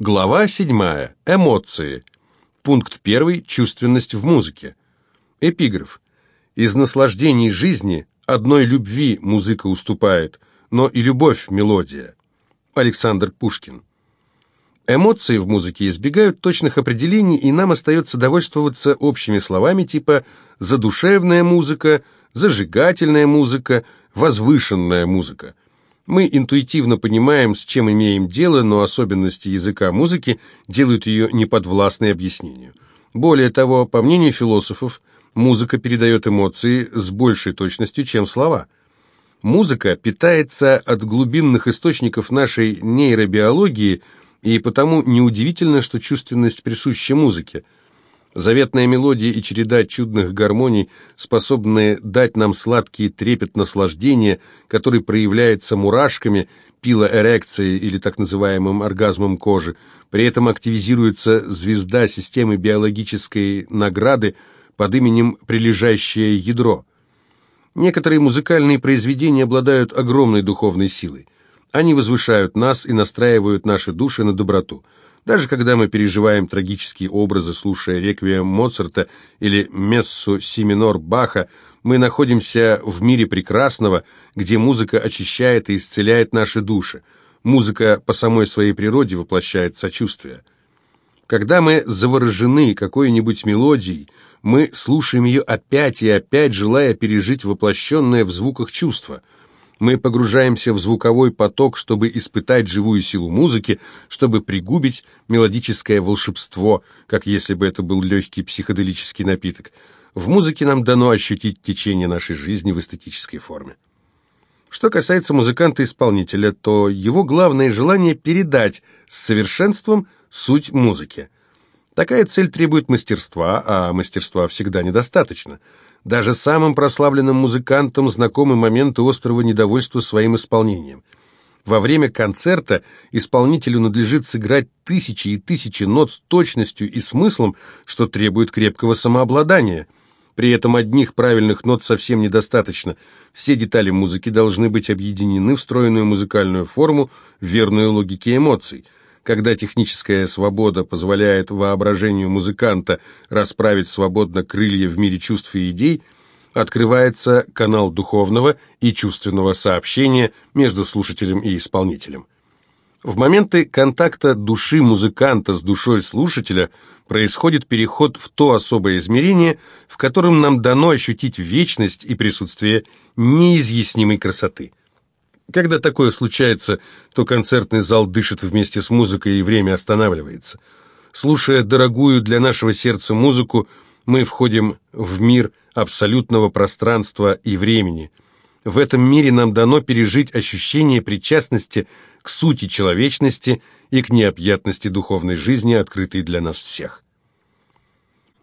Глава 7. Эмоции. Пункт 1. Чувственность в музыке. Эпиграф. Из наслаждений жизни одной любви музыка уступает, но и любовь – мелодия. Александр Пушкин. Эмоции в музыке избегают точных определений, и нам остается довольствоваться общими словами типа «задушевная музыка», «зажигательная музыка», «возвышенная музыка». Мы интуитивно понимаем, с чем имеем дело, но особенности языка музыки делают ее неподвластной объяснению. Более того, по мнению философов, музыка передает эмоции с большей точностью, чем слова. Музыка питается от глубинных источников нашей нейробиологии, и потому неудивительно, что чувственность присуща музыке – Заветная мелодия и череда чудных гармоний, способные дать нам сладкий трепет наслаждения, который проявляется мурашками, пилоэрекцией или так называемым оргазмом кожи. При этом активизируется звезда системы биологической награды под именем «прилежащее ядро». Некоторые музыкальные произведения обладают огромной духовной силой. Они возвышают нас и настраивают наши души на доброту – даже когда мы переживаем трагические образы, слушая реквием Моцарта или мессу си минор Баха, мы находимся в мире прекрасного, где музыка очищает и исцеляет наши души. Музыка по самой своей природе воплощает сочувствие. Когда мы заворожены какой-нибудь мелодией, мы слушаем ее опять и опять, желая пережить воплощенное в звуках чувство – мы погружаемся в звуковой поток, чтобы испытать живую силу музыки, чтобы пригубить мелодическое волшебство, как если бы это был легкий психоделический напиток. В музыке нам дано ощутить течение нашей жизни в эстетической форме. Что касается музыканта-исполнителя, то его главное желание передать с совершенством суть музыки. Такая цель требует мастерства, а мастерства всегда недостаточно – даже самым прославленным музыкантам знакомы моменты острого недовольства своим исполнением. Во время концерта исполнителю надлежит сыграть тысячи и тысячи нот с точностью и смыслом, что требует крепкого самообладания. При этом одних правильных нот совсем недостаточно. Все детали музыки должны быть объединены в стройную музыкальную форму, верную логике эмоций – когда техническая свобода позволяет воображению музыканта расправить свободно крылья в мире чувств и идей, открывается канал духовного и чувственного сообщения между слушателем и исполнителем. В моменты контакта души музыканта с душой слушателя происходит переход в то особое измерение, в котором нам дано ощутить вечность и присутствие неизъяснимой красоты. Когда такое случается, то концертный зал дышит вместе с музыкой, и время останавливается. Слушая дорогую для нашего сердца музыку, мы входим в мир абсолютного пространства и времени. В этом мире нам дано пережить ощущение причастности к сути человечности и к необъятности духовной жизни, открытой для нас всех.